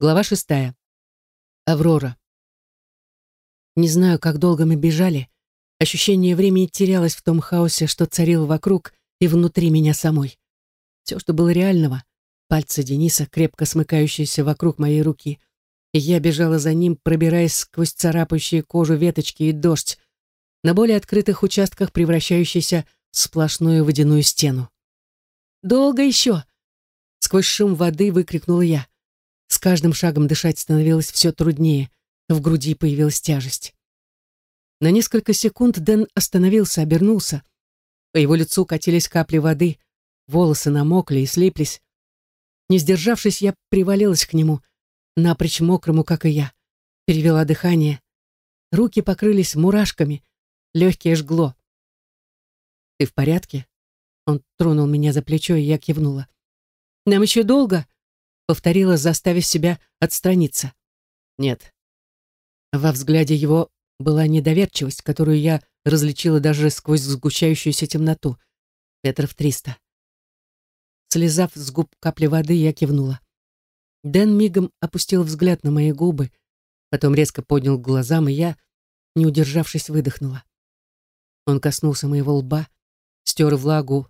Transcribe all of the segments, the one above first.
Глава шестая. Аврора. Не знаю, как долго мы бежали. Ощущение времени терялось в том хаосе, что царил вокруг и внутри меня самой. Все, что было реального, пальцы Дениса, крепко смыкающиеся вокруг моей руки, и я бежала за ним, пробираясь сквозь царапающие кожу веточки и дождь, на более открытых участках превращающийся в сплошную водяную стену. «Долго еще!» Сквозь шум воды выкрикнула я. С каждым шагом дышать становилось все труднее, в груди появилась тяжесть. На несколько секунд Дэн остановился, обернулся. По его лицу катились капли воды, волосы намокли и слиплись. Не сдержавшись, я привалилась к нему, напрочь мокрому, как и я. Перевела дыхание. Руки покрылись мурашками, легкие жгло. «Ты в порядке?» Он тронул меня за плечо, и я кивнула. «Нам еще долго?» Повторила, заставив себя отстраниться. Нет. Во взгляде его была недоверчивость, которую я различила даже сквозь сгущающуюся темноту. Метров триста. Слезав с губ капли воды, я кивнула. Дэн мигом опустил взгляд на мои губы, потом резко поднял к глазам, и я, не удержавшись, выдохнула. Он коснулся моего лба, стер влагу,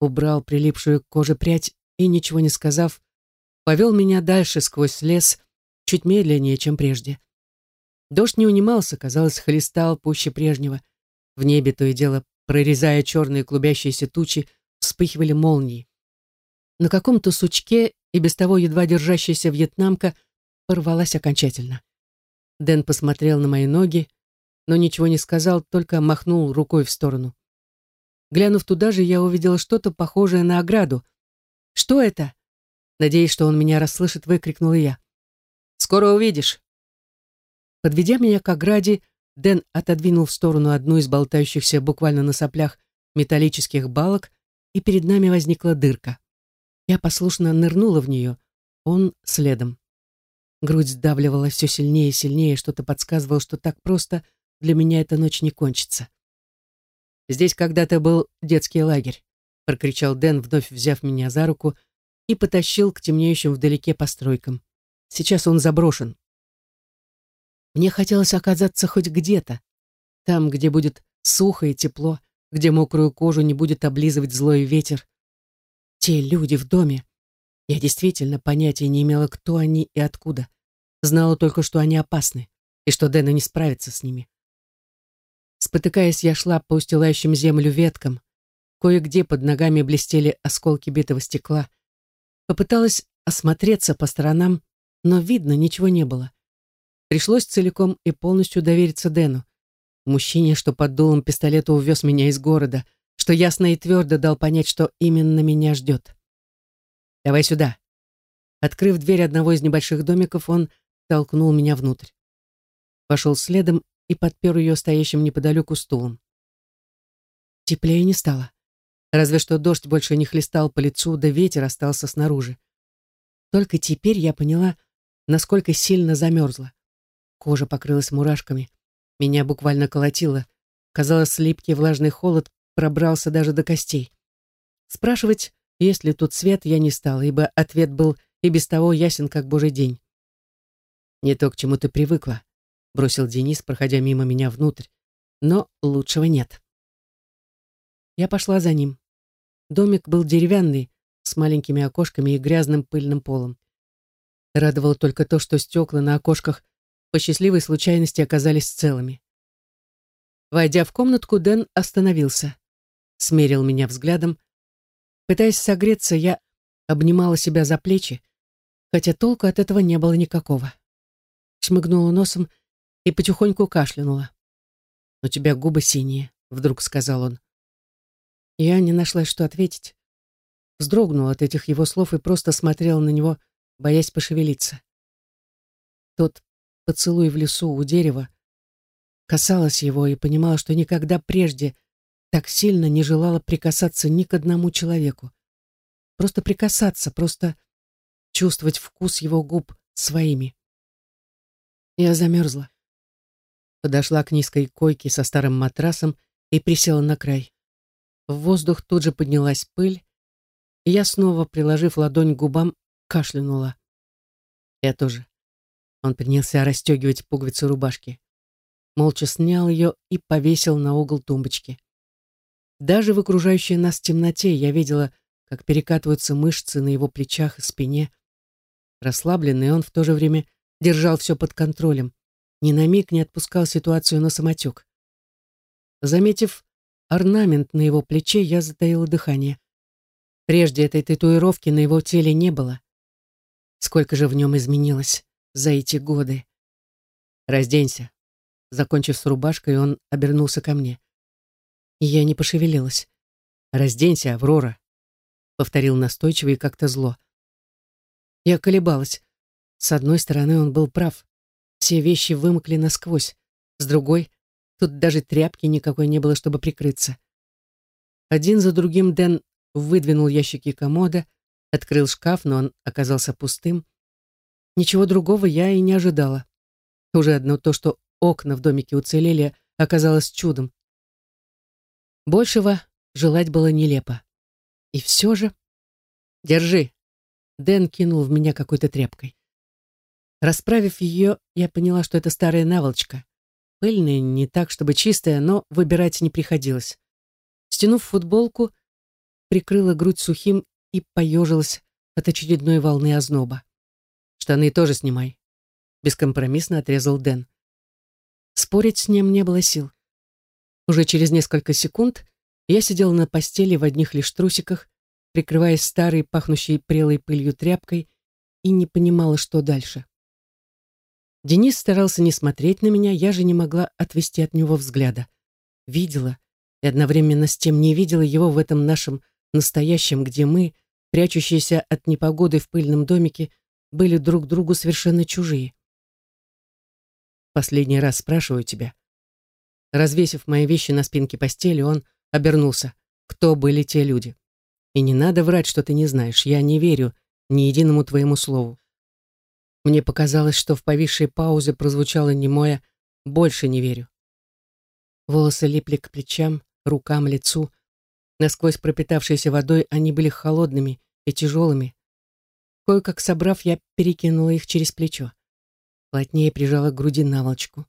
убрал прилипшую к коже прядь и, ничего не сказав, повел меня дальше сквозь лес, чуть медленнее, чем прежде. Дождь не унимался, казалось, хлестал пуще прежнего. В небе то и дело, прорезая черные клубящиеся тучи, вспыхивали молнии. На каком-то сучке и без того едва держащаяся вьетнамка порвалась окончательно. Дэн посмотрел на мои ноги, но ничего не сказал, только махнул рукой в сторону. Глянув туда же, я увидела что-то похожее на ограду. «Что это?» Надеясь, что он меня расслышит, выкрикнула я. «Скоро увидишь!» Подведя меня к ограде, Дэн отодвинул в сторону одну из болтающихся буквально на соплях металлических балок, и перед нами возникла дырка. Я послушно нырнула в нее, он следом. Грудь сдавливала все сильнее и сильнее, что-то подсказывало, что так просто для меня эта ночь не кончится. «Здесь когда-то был детский лагерь», — прокричал Дэн, вновь взяв меня за руку — и потащил к темнеющим вдалеке постройкам. Сейчас он заброшен. Мне хотелось оказаться хоть где-то, там, где будет сухо и тепло, где мокрую кожу не будет облизывать злой ветер. Те люди в доме. Я действительно понятия не имела, кто они и откуда. Знала только, что они опасны, и что Дэна не справится с ними. Спотыкаясь, я шла по устилающим землю веткам. Кое-где под ногами блестели осколки битого стекла, Попыталась осмотреться по сторонам, но видно ничего не было. Пришлось целиком и полностью довериться Дэну. Мужчине, что под дулом пистолета увез меня из города, что ясно и твердо дал понять, что именно меня ждет. «Давай сюда». Открыв дверь одного из небольших домиков, он толкнул меня внутрь. Вошел следом и подпер ее стоящим неподалеку стулом. Теплее не стало. Разве что дождь больше не хлестал по лицу, да ветер остался снаружи. Только теперь я поняла, насколько сильно замерзла. Кожа покрылась мурашками. Меня буквально колотило. Казалось, липкий влажный холод пробрался даже до костей. Спрашивать, есть ли тут свет, я не стала, ибо ответ был и без того ясен, как божий день. «Не то, к чему ты привыкла», — бросил Денис, проходя мимо меня внутрь. «Но лучшего нет». Я пошла за ним. Домик был деревянный, с маленькими окошками и грязным пыльным полом. Радовало только то, что стекла на окошках по счастливой случайности оказались целыми. Войдя в комнатку, Дэн остановился. Смерил меня взглядом. Пытаясь согреться, я обнимала себя за плечи, хотя толку от этого не было никакого. Шмыгнула носом и потихоньку кашлянула. «У тебя губы синие», — вдруг сказал он. Я не нашла, что ответить. Вздрогнула от этих его слов и просто смотрела на него, боясь пошевелиться. Тот поцелуй в лесу у дерева касалась его и понимала, что никогда прежде так сильно не желала прикасаться ни к одному человеку. Просто прикасаться, просто чувствовать вкус его губ своими. Я замерзла. Подошла к низкой койке со старым матрасом и присела на край. В воздух тут же поднялась пыль, и я снова, приложив ладонь к губам, кашлянула. Я тоже. Он принялся расстегивать пуговицу рубашки. Молча снял ее и повесил на угол тумбочки. Даже в окружающей нас темноте я видела, как перекатываются мышцы на его плечах и спине. Расслабленный он в то же время держал все под контролем, ни на миг не отпускал ситуацию на самотек. Заметив орнамент на его плече, я затаила дыхание. Прежде этой татуировки на его теле не было. Сколько же в нем изменилось за эти годы. «Разденься». Закончив с рубашкой, он обернулся ко мне. Я не пошевелилась. «Разденься, Аврора», — повторил настойчиво и как-то зло. Я колебалась. С одной стороны, он был прав. Все вещи вымокли насквозь. С другой, тут даже тряпки никакой не было, чтобы прикрыться. Один за другим Дэн выдвинул ящики комода, открыл шкаф, но он оказался пустым. Ничего другого я и не ожидала. Уже одно то, что окна в домике уцелели, оказалось чудом. Большего желать было нелепо. И все же... «Держи!» Дэн кинул в меня какой-то тряпкой. Расправив ее, я поняла, что это старая наволочка. Пыльная, не так, чтобы чистая, но выбирать не приходилось. Стянув футболку, прикрыла грудь сухим и поежилась от очередной волны озноба. «Штаны тоже снимай», — бескомпромиссно отрезал Дэн. Спорить с ним не было сил. Уже через несколько секунд я сидела на постели в одних лишь трусиках, прикрываясь старой, пахнущей прелой пылью тряпкой, и не понимала, что дальше. Денис старался не смотреть на меня, я же не могла отвести от него взгляда. Видела и одновременно с тем не видела его в этом нашем настоящем, где мы, прячущиеся от непогоды в пыльном домике, были друг другу совершенно чужие. Последний раз спрашиваю тебя. Развесив мои вещи на спинке постели, он обернулся. Кто были те люди? И не надо врать, что ты не знаешь. Я не верю ни единому твоему слову. Мне показалось, что в повисшей паузе прозвучало немое «больше не верю». Волосы липли к плечам, рукам, лицу. Насквозь пропитавшиеся водой, они были холодными и тяжелыми. Кое-как собрав, я перекинула их через плечо. Плотнее прижала к груди наволочку.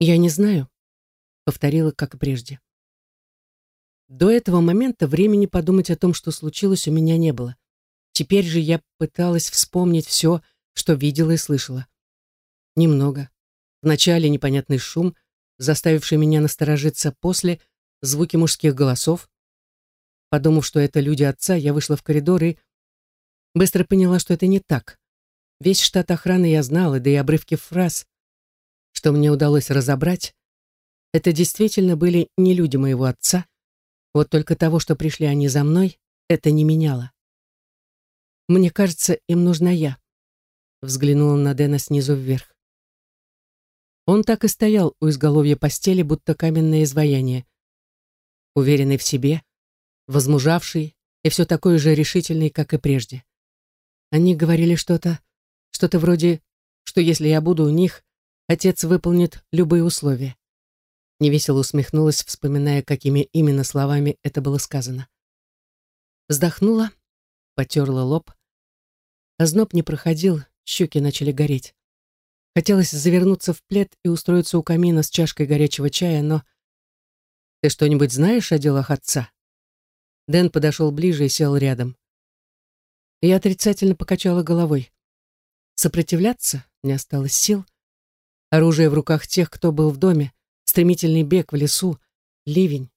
«Я не знаю», — повторила, как и прежде. До этого момента времени подумать о том, что случилось, у меня не было. Теперь же я пыталась вспомнить все, что видела и слышала. Немного. Вначале непонятный шум, заставивший меня насторожиться после звуки мужских голосов. Подумав, что это люди отца, я вышла в коридор и быстро поняла, что это не так. Весь штат охраны я знала, да и обрывки фраз, что мне удалось разобрать, это действительно были не люди моего отца. Вот только того, что пришли они за мной, это не меняло. Мне кажется, им нужна я. Взглянула на Дэна снизу вверх. Он так и стоял у изголовья постели, будто каменное изваяние. Уверенный в себе, возмужавший и все такой же решительный, как и прежде. Они говорили что-то, что-то вроде, что если я буду у них, отец выполнит любые условия. Невесело усмехнулась, вспоминая, какими именно словами это было сказано. Вздохнула, потерла лоб. Озноб не проходил, щеки начали гореть. Хотелось завернуться в плед и устроиться у камина с чашкой горячего чая, но... «Ты что-нибудь знаешь о делах отца?» Дэн подошел ближе и сел рядом. Я отрицательно покачала головой. Сопротивляться не осталось сил. Оружие в руках тех, кто был в доме, стремительный бег в лесу, ливень,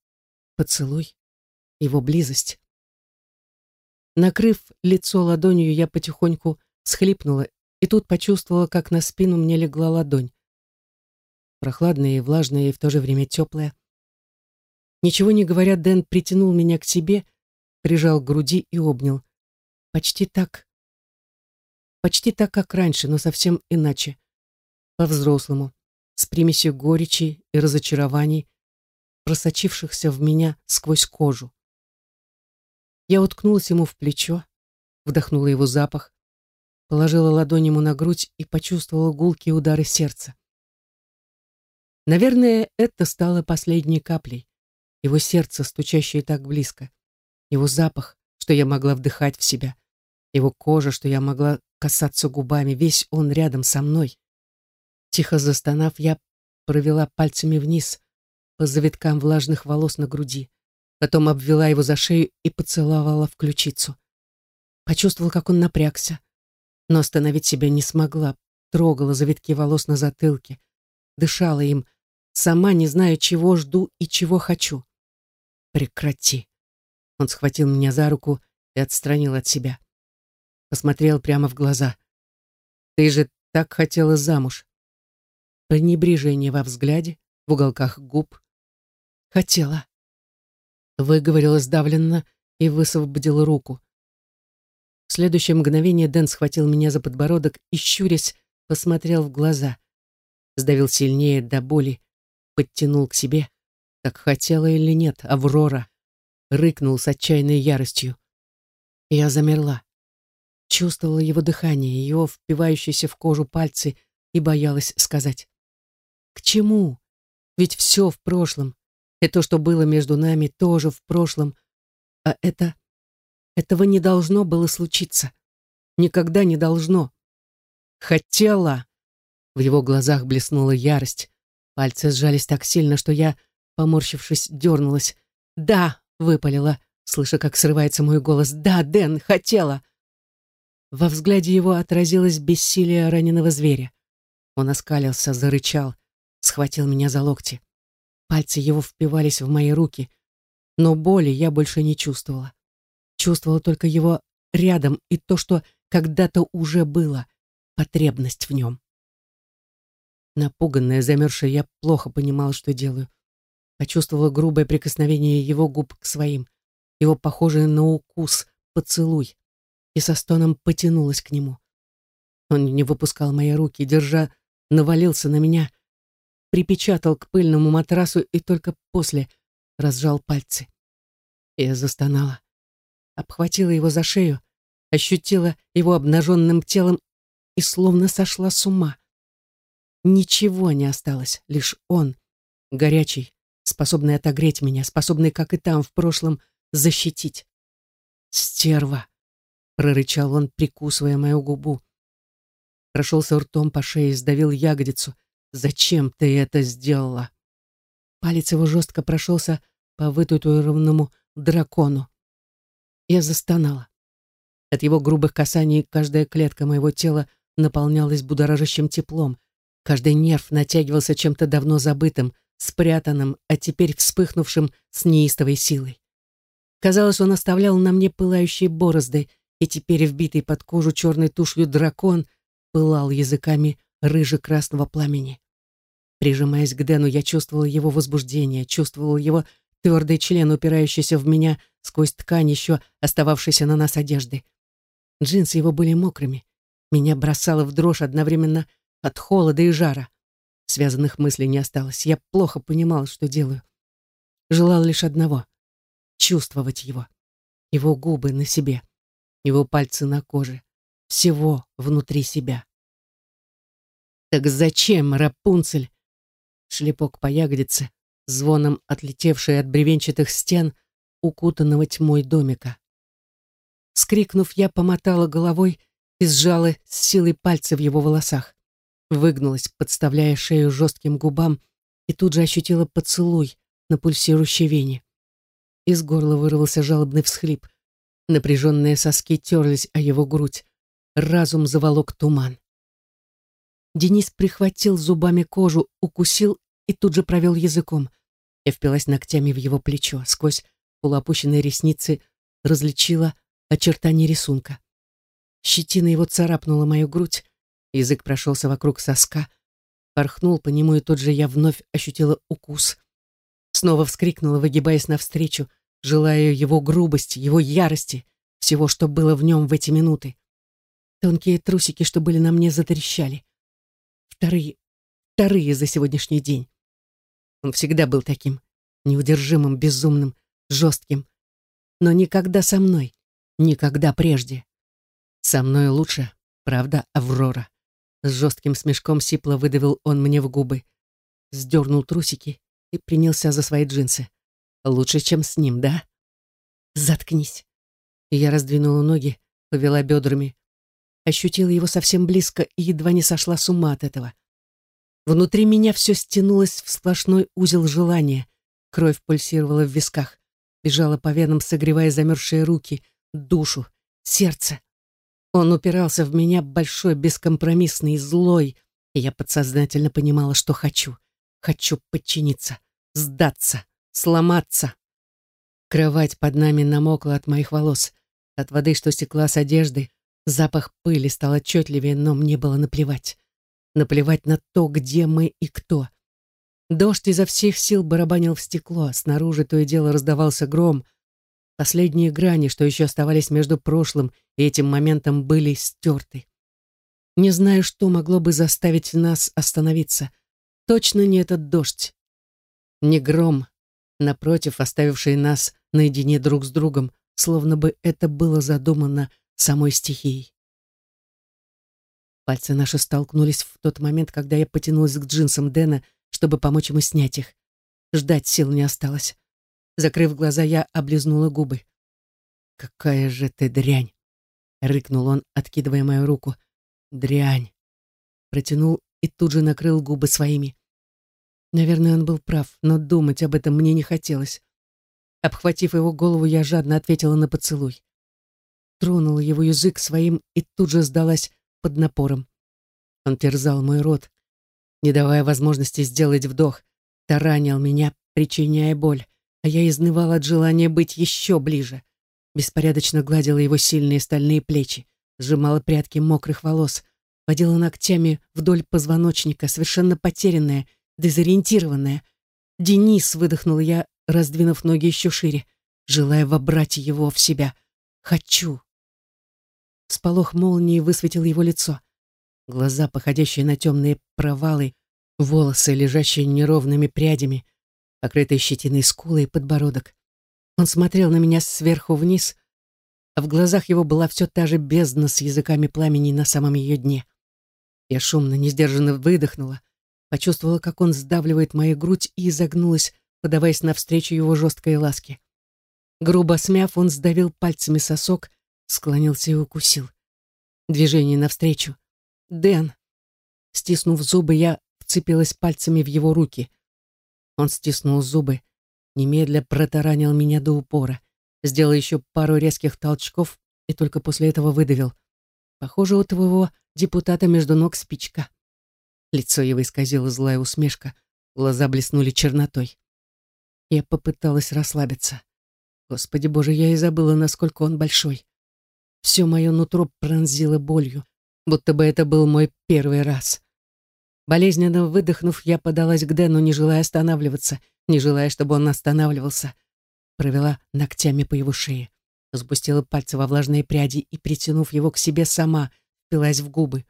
поцелуй, его близость. Накрыв лицо ладонью, я потихоньку схлипнула и тут почувствовала, как на спину мне легла ладонь. Прохладная и влажная, и в то же время теплая. Ничего не говоря, Дэн притянул меня к себе, прижал к груди и обнял. Почти так. Почти так, как раньше, но совсем иначе. По-взрослому, с примесью горечи и разочарований, просочившихся в меня сквозь кожу. Я уткнулась ему в плечо, вдохнула его запах, положила ладонь ему на грудь и почувствовала гулкие удары сердца. Наверное, это стало последней каплей. Его сердце, стучащее так близко. Его запах, что я могла вдыхать в себя. Его кожа, что я могла касаться губами, весь он рядом со мной. Тихо застонав, я провела пальцами вниз по завиткам влажных волос на груди, потом обвела его за шею и поцеловала в ключицу. Почувствовал, как он напрягся, но остановить себя не смогла, трогала завитки волос на затылке, дышала им, сама не зная, чего жду и чего хочу. «Прекрати!» Он схватил меня за руку и отстранил от себя. Посмотрел прямо в глаза. «Ты же так хотела замуж!» Пренебрежение во взгляде, в уголках губ. «Хотела!» Выговорила сдавленно и высвободила руку. В следующее мгновение Дэн схватил меня за подбородок и, щурясь, посмотрел в глаза. Сдавил сильнее до боли, подтянул к себе. Так хотела или нет, Аврора. Рыкнул с отчаянной яростью. Я замерла. Чувствовала его дыхание, его впивающиеся в кожу пальцы и боялась сказать. К чему? Ведь все в прошлом. И то, что было между нами, тоже в прошлом. А это... Этого не должно было случиться. Никогда не должно. Хотела. В его глазах блеснула ярость. Пальцы сжались так сильно, что я, поморщившись, дернулась. «Да!» — выпалила, слыша, как срывается мой голос. «Да, Дэн, хотела!» Во взгляде его отразилось бессилие раненого зверя. Он оскалился, зарычал, схватил меня за локти. Пальцы его впивались в мои руки, но боли я больше не чувствовала. Чувствовала только его рядом и то, что когда-то уже было, потребность в нем. Напуганная, замерзшая, я плохо понимала, что делаю. Почувствовала грубое прикосновение его губ к своим, его похожее на укус, поцелуй, и со стоном потянулась к нему. Он не выпускал мои руки, держа, навалился на меня, припечатал к пыльному матрасу и только после разжал пальцы. Я застонала обхватила его за шею, ощутила его обнаженным телом и словно сошла с ума. Ничего не осталось, лишь он, горячий, способный отогреть меня, способный, как и там, в прошлом, защитить. «Стерва!» — прорычал он, прикусывая мою губу. Прошелся ртом по шее, сдавил ягодицу. «Зачем ты это сделала?» Палец его жестко прошелся по вытатуированному дракону. Я застонала. От его грубых касаний каждая клетка моего тела наполнялась будоражащим теплом. Каждый нерв натягивался чем-то давно забытым, спрятанным, а теперь вспыхнувшим с неистовой силой. Казалось, он оставлял на мне пылающие борозды, и теперь вбитый под кожу черной тушью дракон пылал языками рыже-красного пламени. Прижимаясь к Дэну, я чувствовала его возбуждение, чувствовала его твердый член, упирающийся в меня сквозь ткань еще остававшейся на нас одежды. Джинсы его были мокрыми. Меня бросало в дрожь одновременно от холода и жара. Связанных мыслей не осталось. Я плохо понимал, что делаю. Желал лишь одного — чувствовать его. Его губы на себе, его пальцы на коже, всего внутри себя. «Так зачем, Рапунцель?» Шлепок по ягодице, звоном отлетевший от бревенчатых стен, укутанного тьмой домика. Скрикнув, я помотала головой и сжала с силой пальцы в его волосах. Выгнулась, подставляя шею жестким губам, и тут же ощутила поцелуй на пульсирующей вене. Из горла вырвался жалобный всхлип. Напряженные соски терлись о его грудь. Разум заволок туман. Денис прихватил зубами кожу, укусил и тут же провел языком. Я впилась ногтями в его плечо, сквозь полуопущенные ресницы различила очертания рисунка. Щетина его царапнула мою грудь, язык прошелся вокруг соска, порхнул по нему, и тут же я вновь ощутила укус. Снова вскрикнула, выгибаясь навстречу, желая его грубости, его ярости, всего, что было в нем в эти минуты. Тонкие трусики, что были на мне, затрещали. Вторые, вторые за сегодняшний день. Он всегда был таким, неудержимым, безумным, жестким. Но никогда со мной, никогда прежде. Со мной лучше, правда, Аврора. С жестким смешком сипло выдавил он мне в губы. Сдернул трусики и принялся за свои джинсы. Лучше, чем с ним, да? Заткнись. Я раздвинула ноги, повела бедрами. ощутила его совсем близко и едва не сошла с ума от этого. Внутри меня все стянулось в сплошной узел желания. Кровь пульсировала в висках, бежала по венам, согревая замерзшие руки, душу, сердце. Он упирался в меня большой, бескомпромиссный, злой, и я подсознательно понимала, что хочу. Хочу подчиниться, сдаться, сломаться. Кровать под нами намокла от моих волос, от воды, что стекла с одежды. Запах пыли стал отчетливее, но мне было наплевать наплевать на то, где мы и кто. Дождь изо всех сил барабанил в стекло, снаружи то и дело раздавался гром. Последние грани, что еще оставались между прошлым и этим моментом, были стерты. Не знаю, что могло бы заставить нас остановиться. Точно не этот дождь. Не гром, напротив, оставивший нас наедине друг с другом, словно бы это было задумано самой стихией. Пальцы наши столкнулись в тот момент, когда я потянулась к джинсам Дэна, чтобы помочь ему снять их. Ждать сил не осталось. Закрыв глаза, я облизнула губы. «Какая же ты дрянь!» — рыкнул он, откидывая мою руку. «Дрянь!» Протянул и тут же накрыл губы своими. Наверное, он был прав, но думать об этом мне не хотелось. Обхватив его голову, я жадно ответила на поцелуй. Тронула его язык своим и тут же сдалась под напором. Он терзал мой рот, не давая возможности сделать вдох, таранил меня, причиняя боль, а я изнывала от желания быть еще ближе. Беспорядочно гладила его сильные стальные плечи, сжимала прядки мокрых волос, водила ногтями вдоль позвоночника, совершенно потерянная, дезориентированная. «Денис!» — выдохнул я, раздвинув ноги еще шире, желая вобрать его в себя. «Хочу!» Сполох молнии высветил его лицо. Глаза, походящие на темные провалы, волосы, лежащие неровными прядями, покрытые щетиной скулы и подбородок. Он смотрел на меня сверху вниз, а в глазах его была все та же бездна с языками пламени на самом ее дне. Я шумно, несдержанно выдохнула, почувствовала, как он сдавливает мою грудь и изогнулась, подаваясь навстречу его жесткой ласке. Грубо смяв, он сдавил пальцами сосок, склонился и укусил. Движение навстречу. «Дэн!» Стиснув зубы, я вцепилась пальцами в его руки. Он стиснул зубы, немедля протаранил меня до упора, сделал еще пару резких толчков и только после этого выдавил. Похоже, у твоего депутата между ног спичка. Лицо его исказило злая усмешка, глаза блеснули чернотой. Я попыталась расслабиться. Господи боже, я и забыла, насколько он большой. Все мое нутро пронзило болью, будто бы это был мой первый раз. Болезненно выдохнув, я подалась к Дэну, не желая останавливаться, не желая, чтобы он останавливался. Провела ногтями по его шее, запустила пальцы во влажные пряди и, притянув его к себе сама, впилась в губы.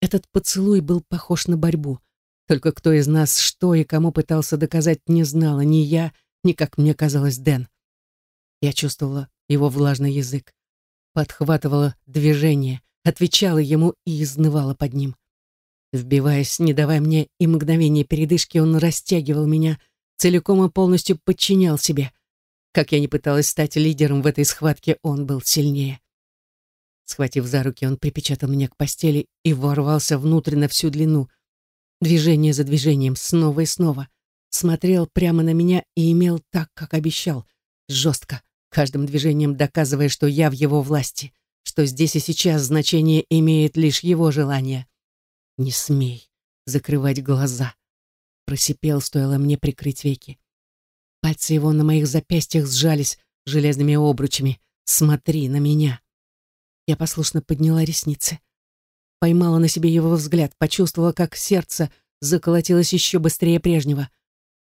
Этот поцелуй был похож на борьбу. Только кто из нас что и кому пытался доказать, не знала ни я, ни, как мне казалось, Дэн. Я чувствовала его влажный язык, подхватывала движение, отвечала ему и изнывала под ним. Вбиваясь, не давая мне и мгновения передышки, он растягивал меня, целиком и полностью подчинял себе. Как я не пыталась стать лидером в этой схватке, он был сильнее. Схватив за руки, он припечатал меня к постели и ворвался внутрь на всю длину. Движение за движением, снова и снова. Смотрел прямо на меня и имел так, как обещал. Жестко, каждым движением доказывая, что я в его власти, что здесь и сейчас значение имеет лишь его желание. «Не смей закрывать глаза», — просипел, стоило мне прикрыть веки. Пальцы его на моих запястьях сжались железными обручами. «Смотри на меня». Я послушно подняла ресницы. Поймала на себе его взгляд, почувствовала, как сердце заколотилось еще быстрее прежнего.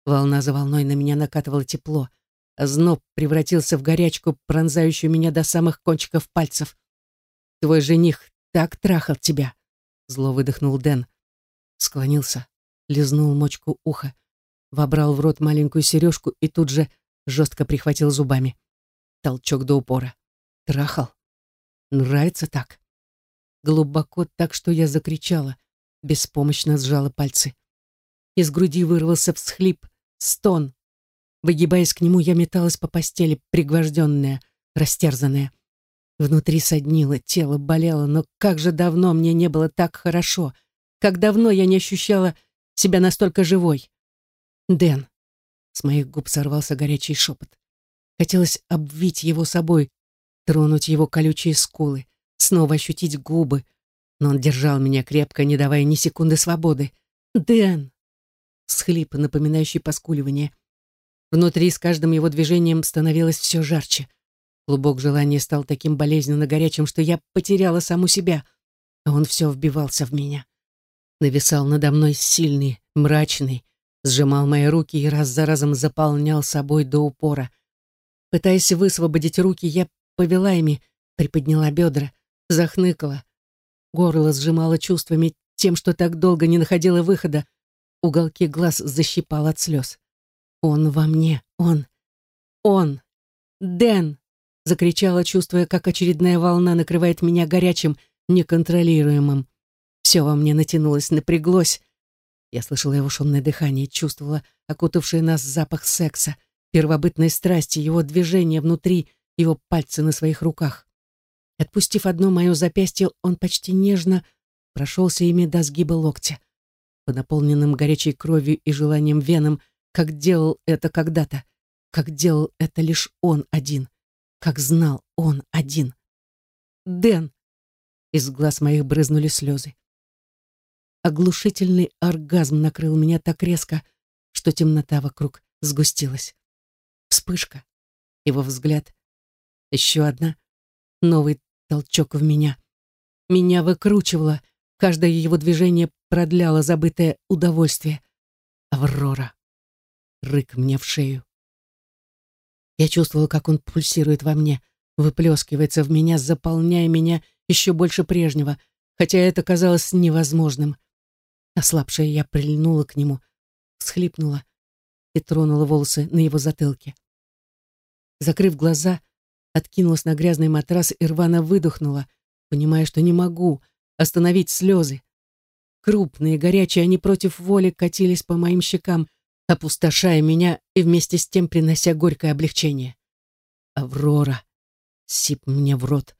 Волна за волной на меня накатывало тепло — Зноб превратился в горячку, пронзающую меня до самых кончиков пальцев. «Твой жених так трахал тебя!» Зло выдохнул Дэн. Склонился, лизнул мочку уха, вобрал в рот маленькую сережку и тут же жестко прихватил зубами. Толчок до упора. Трахал. Нравится так. Глубоко так, что я закричала, беспомощно сжала пальцы. Из груди вырвался всхлип, стон, Выгибаясь к нему, я металась по постели, пригвожденная, растерзанная. Внутри соднило, тело болело, но как же давно мне не было так хорошо. Как давно я не ощущала себя настолько живой. Дэн. С моих губ сорвался горячий шепот. Хотелось обвить его собой, тронуть его колючие скулы, снова ощутить губы, но он держал меня крепко, не давая ни секунды свободы. «Дэн!» Схлип, напоминающий поскуливание. Внутри с каждым его движением становилось все жарче. Клубок желания стал таким болезненно горячим, что я потеряла саму себя, а он все вбивался в меня. Нависал надо мной сильный, мрачный, сжимал мои руки и раз за разом заполнял собой до упора. Пытаясь высвободить руки, я повела ими, приподняла бедра, захныкала. Горло сжимало чувствами тем, что так долго не находила выхода. Уголки глаз защипал от слез. «Он во мне, он, он, Дэн!» закричала, чувствуя, как очередная волна накрывает меня горячим, неконтролируемым. Все во мне натянулось, напряглось. Я слышала его шумное дыхание, чувствовала окутавший нас запах секса, первобытной страсти, его движение внутри, его пальцы на своих руках. Отпустив одно мое запястье, он почти нежно прошелся ими до сгиба локтя. По наполненным горячей кровью и желанием венам, как делал это когда-то, как делал это лишь он один как знал он один. «Дэн!» Из глаз моих брызнули слезы. Оглушительный оргазм накрыл меня так резко, что темнота вокруг сгустилась. Вспышка, его взгляд, еще одна, новый толчок в меня. Меня выкручивало, каждое его движение продляло забытое удовольствие. Аврора. Рык мне в шею. Я чувствовала, как он пульсирует во мне, выплескивается в меня, заполняя меня еще больше прежнего, хотя это казалось невозможным. Ослабшая я прильнула к нему, всхлипнула и тронула волосы на его затылке. Закрыв глаза, откинулась на грязный матрас и рвано выдохнула, понимая, что не могу остановить слезы. Крупные, горячие, они против воли катились по моим щекам, опустошая меня и вместе с тем принося горькое облегчение. «Аврора!» — сип мне в рот.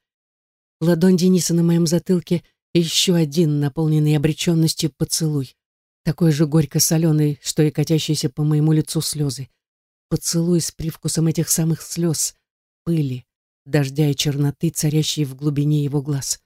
Ладонь Дениса на моем затылке и еще один, наполненный обреченностью, поцелуй. Такой же горько-соленый, что и катящийся по моему лицу слезы. Поцелуй с привкусом этих самых слез, пыли, дождя и черноты, царящей в глубине его глаз.